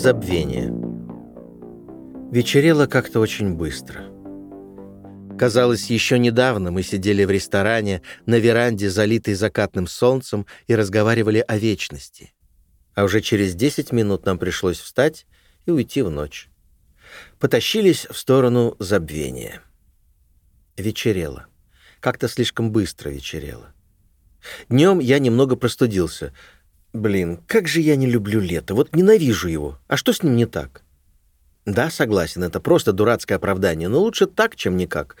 забвения. Вечерело как-то очень быстро. Казалось, еще недавно мы сидели в ресторане на веранде, залитой закатным солнцем, и разговаривали о вечности. А уже через 10 минут нам пришлось встать и уйти в ночь. Потащились в сторону забвения. Вечерело. Как-то слишком быстро вечерело. Днем я немного простудился. Блин, как же я не люблю лето. Вот ненавижу его. А что с ним не так? Да, согласен, это просто дурацкое оправдание, но лучше так, чем никак.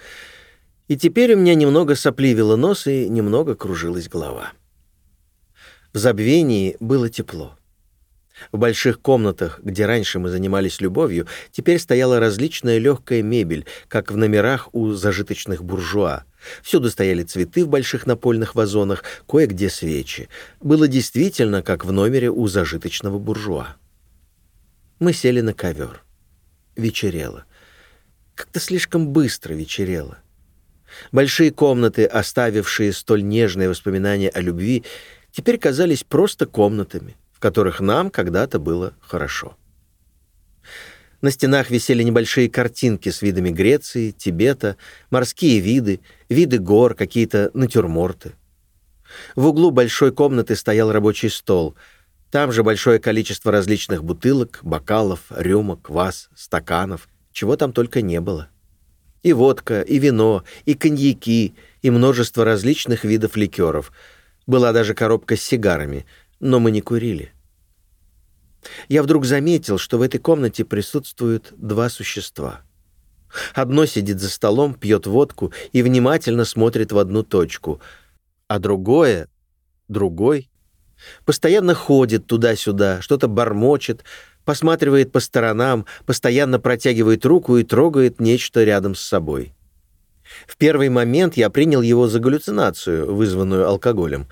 И теперь у меня немного сопливило нос и немного кружилась голова. В забвении было тепло. В больших комнатах, где раньше мы занимались любовью, теперь стояла различная легкая мебель, как в номерах у зажиточных буржуа. Всюду стояли цветы в больших напольных вазонах, кое-где свечи. Было действительно, как в номере у зажиточного буржуа. Мы сели на ковер вечерело. Как-то слишком быстро вечерело. Большие комнаты, оставившие столь нежные воспоминания о любви, теперь казались просто комнатами, в которых нам когда-то было хорошо. На стенах висели небольшие картинки с видами Греции, Тибета, морские виды, виды гор, какие-то натюрморты. В углу большой комнаты стоял рабочий стол — там же большое количество различных бутылок, бокалов, рюмок, ваз, стаканов, чего там только не было. И водка, и вино, и коньяки, и множество различных видов ликеров. Была даже коробка с сигарами, но мы не курили. Я вдруг заметил, что в этой комнате присутствуют два существа. Одно сидит за столом, пьет водку и внимательно смотрит в одну точку, а другое, другой, Постоянно ходит туда-сюда, что-то бормочет, посматривает по сторонам, постоянно протягивает руку и трогает нечто рядом с собой. В первый момент я принял его за галлюцинацию, вызванную алкоголем,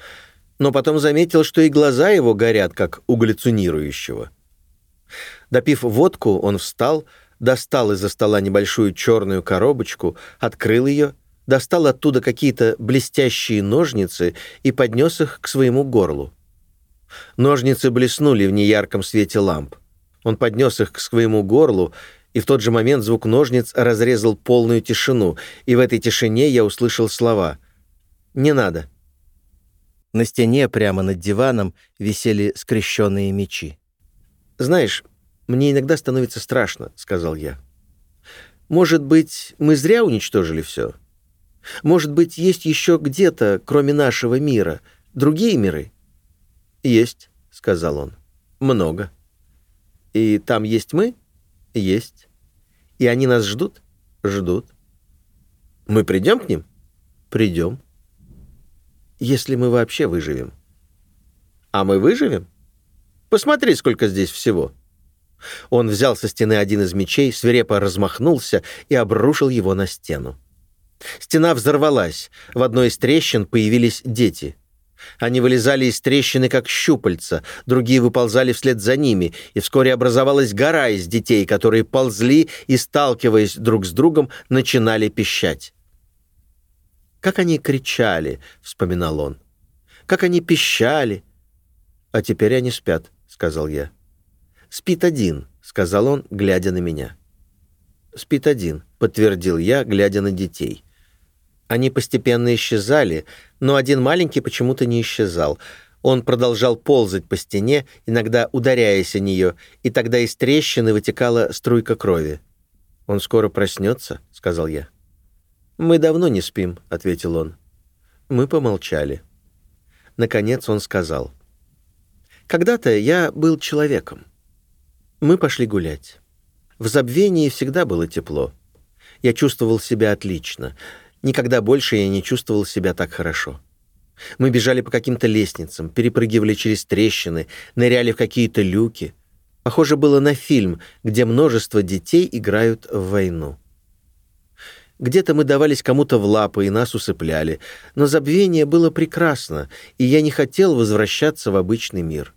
но потом заметил, что и глаза его горят, как у галлюцинирующего. Допив водку, он встал, достал из-за стола небольшую черную коробочку, открыл ее, достал оттуда какие-то блестящие ножницы и поднес их к своему горлу. Ножницы блеснули в неярком свете ламп. Он поднес их к своему горлу, и в тот же момент звук ножниц разрезал полную тишину, и в этой тишине я услышал слова «Не надо». На стене прямо над диваном висели скрещенные мечи. «Знаешь, мне иногда становится страшно», — сказал я. «Может быть, мы зря уничтожили все? Может быть, есть еще где-то, кроме нашего мира, другие миры?» «Есть», — сказал он. «Много». «И там есть мы?» «Есть». «И они нас ждут?» «Ждут». «Мы придем к ним?» «Придем». «Если мы вообще выживем». «А мы выживем? Посмотри, сколько здесь всего». Он взял со стены один из мечей, свирепо размахнулся и обрушил его на стену. Стена взорвалась. В одной из трещин появились дети — они вылезали из трещины, как щупальца, другие выползали вслед за ними, и вскоре образовалась гора из детей, которые ползли и, сталкиваясь друг с другом, начинали пищать. «Как они кричали!» — вспоминал он. «Как они пищали!» «А теперь они спят», — сказал я. «Спит один», — сказал он, глядя на меня. «Спит один», — подтвердил я, глядя на детей. Они постепенно исчезали, но один маленький почему-то не исчезал. Он продолжал ползать по стене, иногда ударяясь о нее, и тогда из трещины вытекала струйка крови. «Он скоро проснется», — сказал я. «Мы давно не спим», — ответил он. Мы помолчали. Наконец он сказал. «Когда-то я был человеком. Мы пошли гулять. В забвении всегда было тепло. Я чувствовал себя отлично. Никогда больше я не чувствовал себя так хорошо. Мы бежали по каким-то лестницам, перепрыгивали через трещины, ныряли в какие-то люки. Похоже было на фильм, где множество детей играют в войну. Где-то мы давались кому-то в лапы и нас усыпляли, но забвение было прекрасно, и я не хотел возвращаться в обычный мир.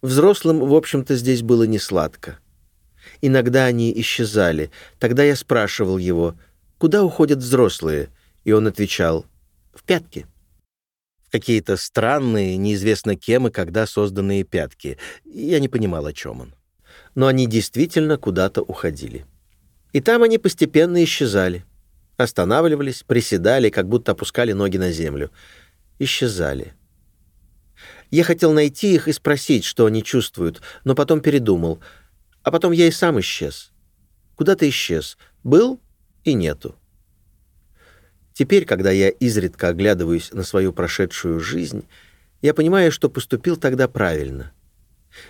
Взрослым, в общем-то, здесь было не сладко. Иногда они исчезали. Тогда я спрашивал его — куда уходят взрослые? И он отвечал, в пятки. Какие-то странные, неизвестно кем и когда созданные пятки. Я не понимал, о чем он. но они действительно куда-то уходили. И там они постепенно исчезали. Останавливались, приседали, как будто опускали ноги на землю. Исчезали. Я хотел найти их и спросить, что они чувствуют, но потом передумал. А потом я и сам исчез. Куда ты исчез? Был и нету. Теперь, когда я изредка оглядываюсь на свою прошедшую жизнь, я понимаю, что поступил тогда правильно.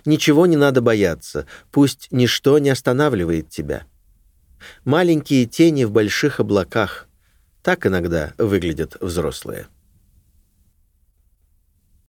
Ничего не надо бояться, пусть ничто не останавливает тебя. Маленькие тени в больших облаках. Так иногда выглядят взрослые.